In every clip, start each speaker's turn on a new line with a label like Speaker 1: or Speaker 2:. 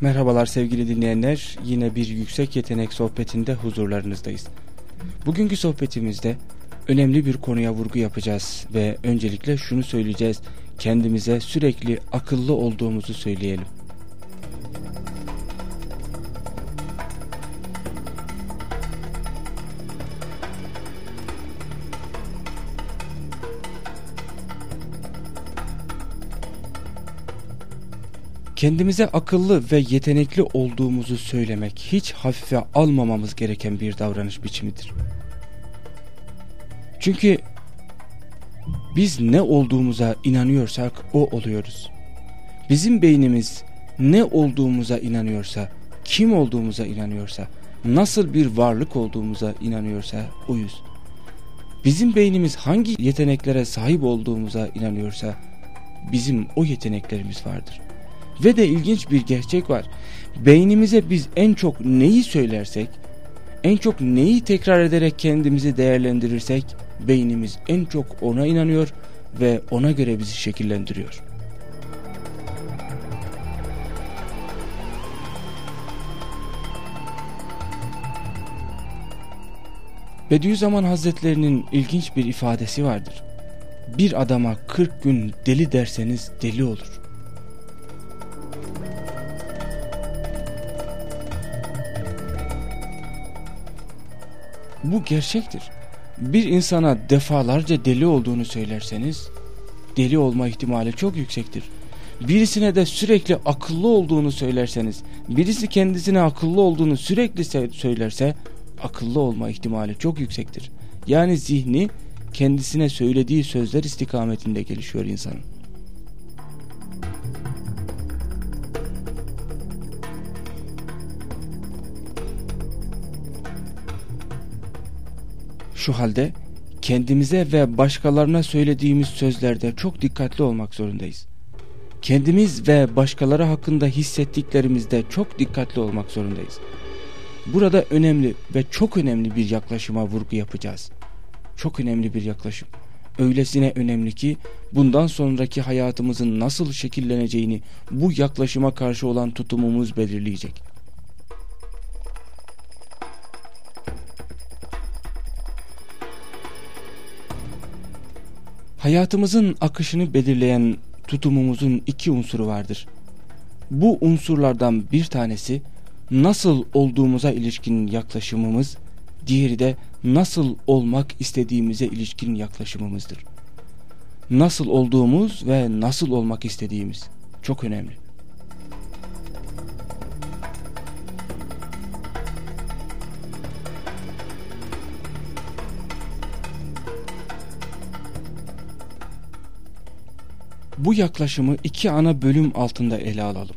Speaker 1: Merhabalar sevgili dinleyenler. Yine bir yüksek yetenek sohbetinde huzurlarınızdayız. Bugünkü sohbetimizde önemli bir konuya vurgu yapacağız ve öncelikle şunu söyleyeceğiz. Kendimize sürekli akıllı olduğumuzu söyleyelim. Kendimize akıllı ve yetenekli olduğumuzu söylemek hiç hafife almamamız gereken bir davranış biçimidir. Çünkü biz ne olduğumuza inanıyorsak o oluyoruz. Bizim beynimiz ne olduğumuza inanıyorsa, kim olduğumuza inanıyorsa, nasıl bir varlık olduğumuza inanıyorsa oyuz. Bizim beynimiz hangi yeteneklere sahip olduğumuza inanıyorsa bizim o yeteneklerimiz vardır. Ve de ilginç bir gerçek var. Beynimize biz en çok neyi söylersek, en çok neyi tekrar ederek kendimizi değerlendirirsek, beynimiz en çok ona inanıyor ve ona göre bizi şekillendiriyor. Bediüzzaman Hazretlerinin ilginç bir ifadesi vardır. Bir adama 40 gün deli derseniz deli olur. Bu gerçektir. Bir insana defalarca deli olduğunu söylerseniz deli olma ihtimali çok yüksektir. Birisine de sürekli akıllı olduğunu söylerseniz, birisi kendisine akıllı olduğunu sürekli söylerse akıllı olma ihtimali çok yüksektir. Yani zihni kendisine söylediği sözler istikametinde gelişiyor insanın. Şu halde kendimize ve başkalarına söylediğimiz sözlerde çok dikkatli olmak zorundayız. Kendimiz ve başkaları hakkında hissettiklerimizde çok dikkatli olmak zorundayız. Burada önemli ve çok önemli bir yaklaşıma vurgu yapacağız. Çok önemli bir yaklaşım. Öylesine önemli ki bundan sonraki hayatımızın nasıl şekilleneceğini bu yaklaşıma karşı olan tutumumuz belirleyecek. Hayatımızın akışını belirleyen tutumumuzun iki unsuru vardır. Bu unsurlardan bir tanesi nasıl olduğumuza ilişkin yaklaşımımız, diğeri de nasıl olmak istediğimize ilişkin yaklaşımımızdır. Nasıl olduğumuz ve nasıl olmak istediğimiz çok önemli. Bu yaklaşımı iki ana bölüm altında ele alalım.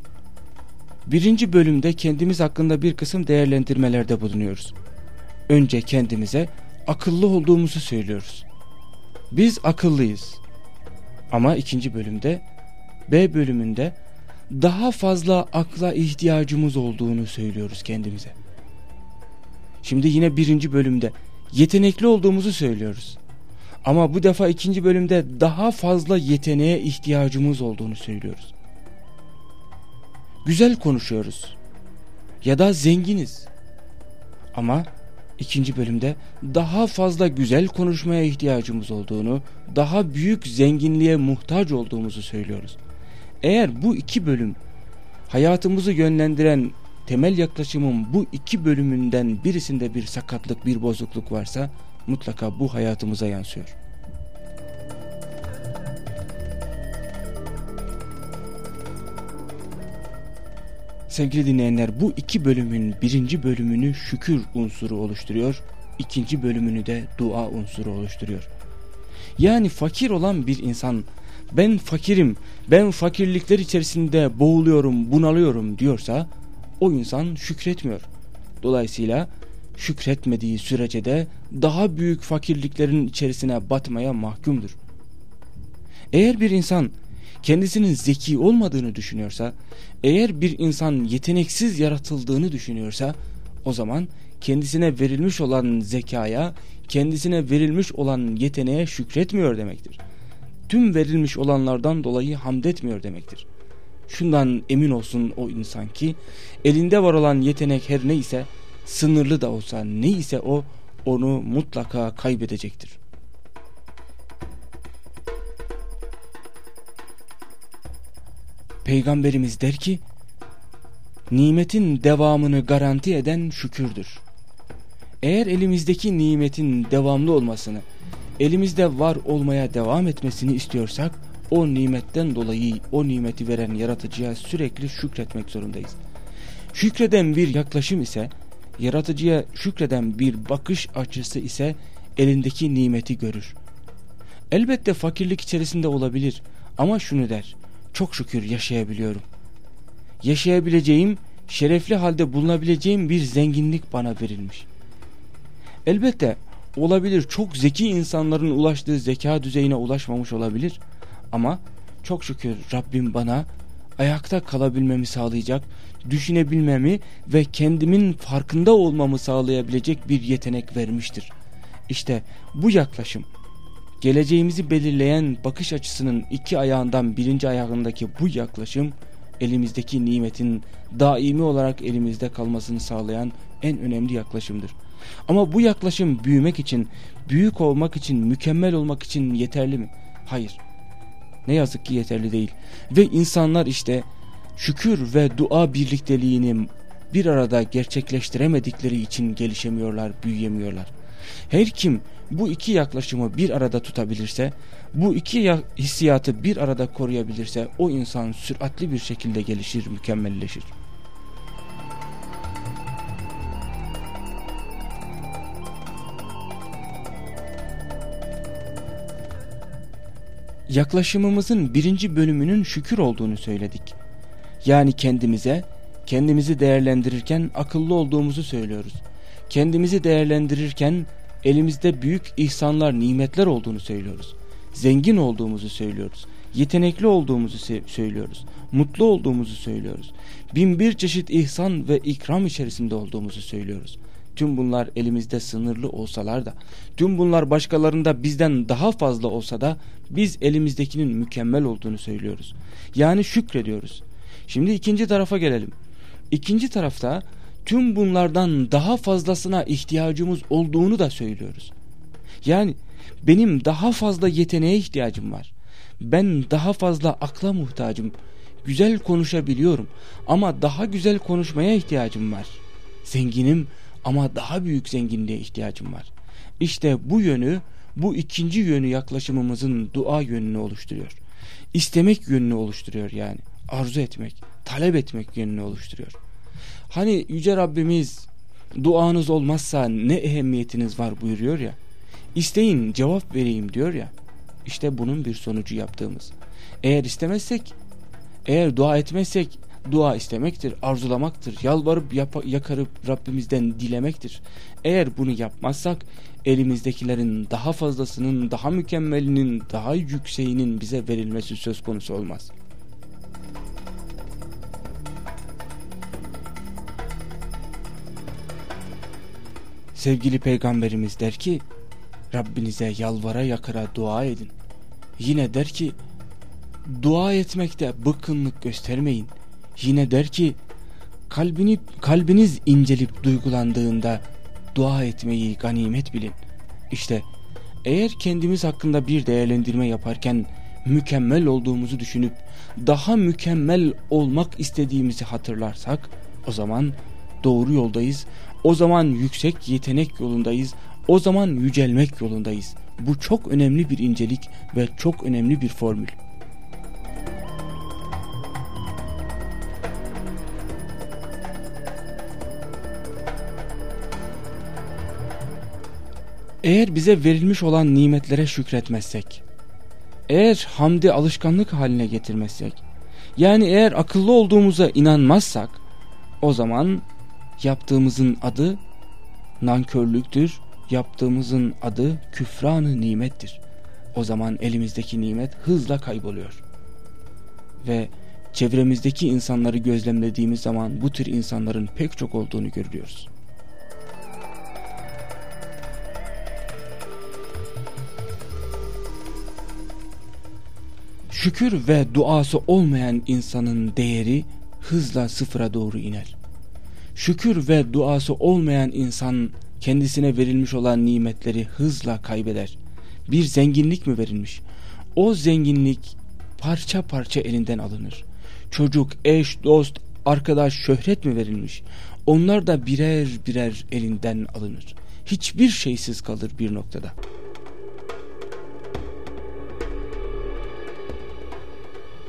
Speaker 1: Birinci bölümde kendimiz hakkında bir kısım değerlendirmelerde bulunuyoruz. Önce kendimize akıllı olduğumuzu söylüyoruz. Biz akıllıyız. Ama ikinci bölümde B bölümünde daha fazla akla ihtiyacımız olduğunu söylüyoruz kendimize. Şimdi yine birinci bölümde yetenekli olduğumuzu söylüyoruz. Ama bu defa ikinci bölümde daha fazla yeteneğe ihtiyacımız olduğunu söylüyoruz. Güzel konuşuyoruz. Ya da zenginiz. Ama ikinci bölümde daha fazla güzel konuşmaya ihtiyacımız olduğunu, daha büyük zenginliğe muhtaç olduğumuzu söylüyoruz. Eğer bu iki bölüm hayatımızı yönlendiren temel yaklaşımın bu iki bölümünden birisinde bir sakatlık, bir bozukluk varsa mutlaka bu hayatımıza yansıyor. Sevgili dinleyenler bu iki bölümün birinci bölümünü şükür unsuru oluşturuyor, ikinci bölümünü de dua unsuru oluşturuyor. Yani fakir olan bir insan ben fakirim, ben fakirlikler içerisinde boğuluyorum, bunalıyorum diyorsa o insan şükretmiyor. Dolayısıyla şükretmediği sürece de daha büyük fakirliklerin içerisine batmaya mahkumdur. Eğer bir insan kendisinin zeki olmadığını düşünüyorsa, eğer bir insan yeteneksiz yaratıldığını düşünüyorsa, o zaman kendisine verilmiş olan zekaya, kendisine verilmiş olan yeteneğe şükretmiyor demektir. Tüm verilmiş olanlardan dolayı hamd etmiyor demektir. şundan emin olsun o insan ki elinde var olan yetenek her neyse sınırlı da olsa neyse o onu mutlaka kaybedecektir. Peygamberimiz der ki nimetin devamını garanti eden şükürdür. Eğer elimizdeki nimetin devamlı olmasını, elimizde var olmaya devam etmesini istiyorsak o nimetten dolayı o nimeti veren yaratıcıya sürekli şükretmek zorundayız. Şükreden bir yaklaşım ise, yaratıcıya şükreden bir bakış açısı ise elindeki nimeti görür. Elbette fakirlik içerisinde olabilir ama şunu der, çok şükür yaşayabiliyorum. Yaşayabileceğim, şerefli halde bulunabileceğim bir zenginlik bana verilmiş. Elbette olabilir çok zeki insanların ulaştığı zeka düzeyine ulaşmamış olabilir ama çok şükür Rabbim bana ayakta kalabilmemi sağlayacak, düşünebilmemi ve kendimin farkında olmamı sağlayabilecek bir yetenek vermiştir. İşte bu yaklaşım, geleceğimizi belirleyen bakış açısının iki ayağından birinci ayağındaki bu yaklaşım, elimizdeki nimetin daimi olarak elimizde kalmasını sağlayan en önemli yaklaşımdır. Ama bu yaklaşım büyümek için, büyük olmak için, mükemmel olmak için yeterli mi? Hayır. Ne yazık ki yeterli değil. Ve insanlar işte şükür ve dua birlikteliğini bir arada gerçekleştiremedikleri için gelişemiyorlar, büyüyemiyorlar. Her kim bu iki yaklaşımı bir arada tutabilirse, bu iki hissiyatı bir arada koruyabilirse o insan süratli bir şekilde gelişir, mükemmelleşir. Yaklaşımımızın birinci bölümünün şükür olduğunu söyledik. Yani kendimize, kendimizi değerlendirirken akıllı olduğumuzu söylüyoruz. Kendimizi değerlendirirken elimizde büyük ihsanlar, nimetler olduğunu söylüyoruz. Zengin olduğumuzu söylüyoruz. Yetenekli olduğumuzu söylüyoruz. Mutlu olduğumuzu söylüyoruz. Bin bir çeşit ihsan ve ikram içerisinde olduğumuzu söylüyoruz. Tüm bunlar elimizde sınırlı olsalar da, tüm bunlar başkalarında bizden daha fazla olsa da biz elimizdekinin mükemmel olduğunu söylüyoruz. Yani şükrediyoruz. Şimdi ikinci tarafa gelelim. İkinci tarafta tüm bunlardan daha fazlasına ihtiyacımız olduğunu da söylüyoruz. Yani benim daha fazla yeteneğe ihtiyacım var. Ben daha fazla akla muhtacım. Güzel konuşabiliyorum ama daha güzel konuşmaya ihtiyacım var. Zenginim ama daha büyük zenginliğe ihtiyacım var. İşte bu yönü, bu ikinci yönü yaklaşımımızın dua yönünü oluşturuyor. İstemek yönünü oluşturuyor yani. Arzu etmek, talep etmek yönünü oluşturuyor. Hani Yüce Rabbimiz duanız olmazsa ne ehemmiyetiniz var buyuruyor ya. İsteyin cevap vereyim diyor ya. İşte bunun bir sonucu yaptığımız. Eğer istemezsek, eğer dua etmezsek dua istemektir, arzulamaktır, yalvarıp yakarıp Rabbimizden dilemektir. Eğer bunu yapmazsak elimizdekilerin daha fazlasının, daha mükemmelinin, daha yükseğinin bize verilmesi söz konusu olmaz. Sevgili peygamberimiz der ki Rabbinize yalvara yakara dua edin. Yine der ki dua etmekte bıkkınlık göstermeyin. Yine der ki kalbini, kalbiniz incelip duygulandığında dua etmeyi ganimet bilin. İşte eğer kendimiz hakkında bir değerlendirme yaparken mükemmel olduğumuzu düşünüp daha mükemmel olmak istediğimizi hatırlarsak o zaman doğru yoldayız. O zaman yüksek yetenek yolundayız. O zaman yücelmek yolundayız. Bu çok önemli bir incelik ve çok önemli bir formül. Eğer bize verilmiş olan nimetlere şükretmezsek, eğer hamdi alışkanlık haline getirmezsek, yani eğer akıllı olduğumuza inanmazsak, o zaman yaptığımızın adı nankörlüktür, yaptığımızın adı küfranı nimettir. O zaman elimizdeki nimet hızla kayboluyor. Ve çevremizdeki insanları gözlemlediğimiz zaman bu tür insanların pek çok olduğunu görüyoruz. Şükür ve duası olmayan insanın değeri hızla sıfıra doğru iner. Şükür ve duası olmayan insan kendisine verilmiş olan nimetleri hızla kaybeder. Bir zenginlik mi verilmiş? O zenginlik parça parça elinden alınır. Çocuk, eş, dost, arkadaş, şöhret mi verilmiş? Onlar da birer birer elinden alınır. Hiçbir şeysiz kalır bir noktada.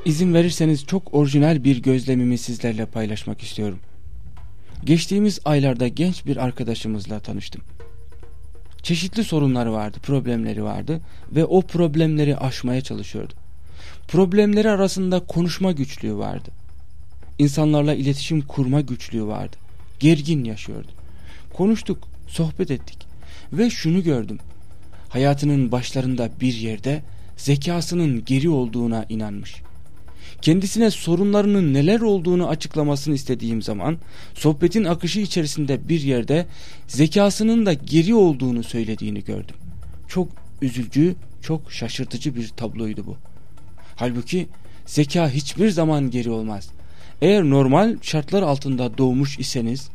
Speaker 1: İzin verirseniz çok orijinal bir gözlemimi sizlerle paylaşmak istiyorum. Geçtiğimiz aylarda genç bir arkadaşımızla tanıştım. Çeşitli sorunları vardı, problemleri vardı ve o problemleri aşmaya çalışıyordu. Problemleri arasında konuşma güçlüğü vardı. İnsanlarla iletişim kurma güçlüğü vardı. Gergin yaşıyordu. Konuştuk, sohbet ettik ve şunu gördüm. Hayatının başlarında bir yerde zekasının geri olduğuna inanmış kendisine sorunlarının neler olduğunu açıklamasını istediğim zaman sohbetin akışı içerisinde bir yerde zekasının da geri olduğunu söylediğini gördüm. Çok üzücü, çok şaşırtıcı bir tabloydu bu. Halbuki zeka hiçbir zaman geri olmaz. Eğer normal şartlar altında doğmuş iseniz,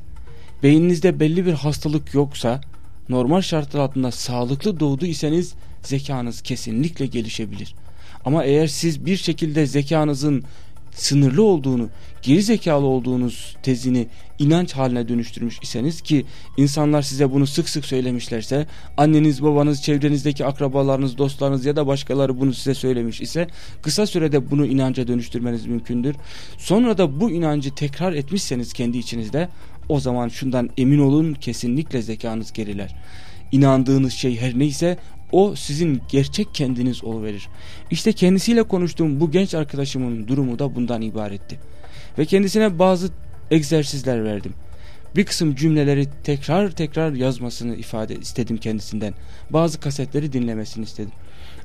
Speaker 1: beyninizde belli bir hastalık yoksa, normal şartlar altında sağlıklı doğdu iseniz zekanız kesinlikle gelişebilir.'' Ama eğer siz bir şekilde zekanızın sınırlı olduğunu, geri zekalı olduğunuz tezini inanç haline dönüştürmüş iseniz ki insanlar size bunu sık sık söylemişlerse, anneniz, babanız, çevrenizdeki akrabalarınız, dostlarınız ya da başkaları bunu size söylemiş ise kısa sürede bunu inanca dönüştürmeniz mümkündür. Sonra da bu inancı tekrar etmişseniz kendi içinizde o zaman şundan emin olun kesinlikle zekanız geriler. İnandığınız şey her neyse o sizin gerçek kendiniz oluverir. İşte kendisiyle konuştuğum bu genç arkadaşımın durumu da bundan ibaretti. Ve kendisine bazı egzersizler verdim. Bir kısım cümleleri tekrar tekrar yazmasını ifade istedim kendisinden. Bazı kasetleri dinlemesini istedim.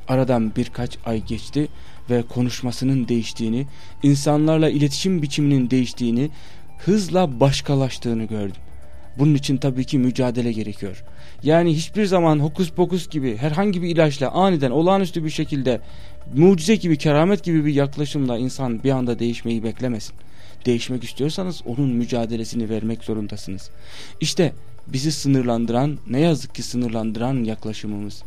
Speaker 1: Aradan birkaç ay geçti ve konuşmasının değiştiğini, insanlarla iletişim biçiminin değiştiğini, hızla başkalaştığını gördüm. Bunun için tabii ki mücadele gerekiyor. Yani hiçbir zaman hokus pokus gibi herhangi bir ilaçla aniden olağanüstü bir şekilde mucize gibi keramet gibi bir yaklaşımla insan bir anda değişmeyi beklemesin. Değişmek istiyorsanız onun mücadelesini vermek zorundasınız. İşte bizi sınırlandıran ne yazık ki sınırlandıran yaklaşımımız.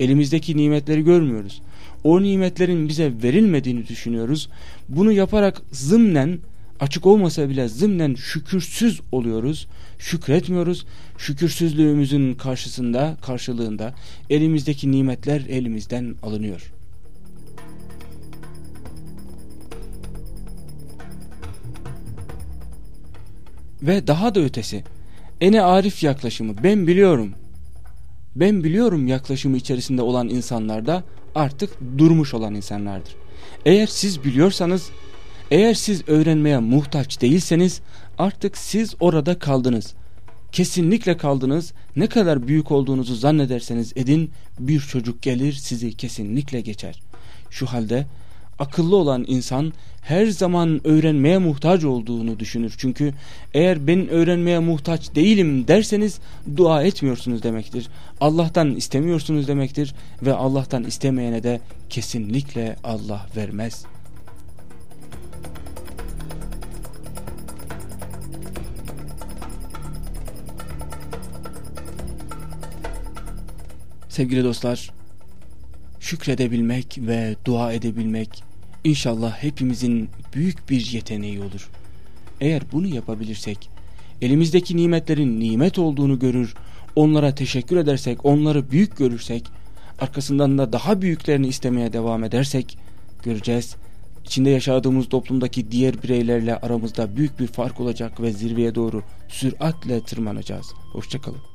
Speaker 1: Elimizdeki nimetleri görmüyoruz. O nimetlerin bize verilmediğini düşünüyoruz. Bunu yaparak zımnen açık olmasa bile zımnen şükürsüz oluyoruz, şükretmiyoruz. Şükürsüzlüğümüzün karşısında, karşılığında elimizdeki nimetler elimizden alınıyor. Ve daha da ötesi, ene arif yaklaşımı, ben biliyorum, ben biliyorum yaklaşımı içerisinde olan insanlar da artık durmuş olan insanlardır. Eğer siz biliyorsanız eğer siz öğrenmeye muhtaç değilseniz artık siz orada kaldınız. Kesinlikle kaldınız. Ne kadar büyük olduğunuzu zannederseniz edin bir çocuk gelir sizi kesinlikle geçer. Şu halde akıllı olan insan her zaman öğrenmeye muhtaç olduğunu düşünür. Çünkü eğer ben öğrenmeye muhtaç değilim derseniz dua etmiyorsunuz demektir. Allah'tan istemiyorsunuz demektir ve Allah'tan istemeyene de kesinlikle Allah vermez.'' Sevgili dostlar, şükredebilmek ve dua edebilmek inşallah hepimizin büyük bir yeteneği olur. Eğer bunu yapabilirsek, elimizdeki nimetlerin nimet olduğunu görür, onlara teşekkür edersek, onları büyük görürsek, arkasından da daha büyüklerini istemeye devam edersek, göreceğiz. İçinde yaşadığımız toplumdaki diğer bireylerle aramızda büyük bir fark olacak ve zirveye doğru süratle tırmanacağız. Hoşçakalın.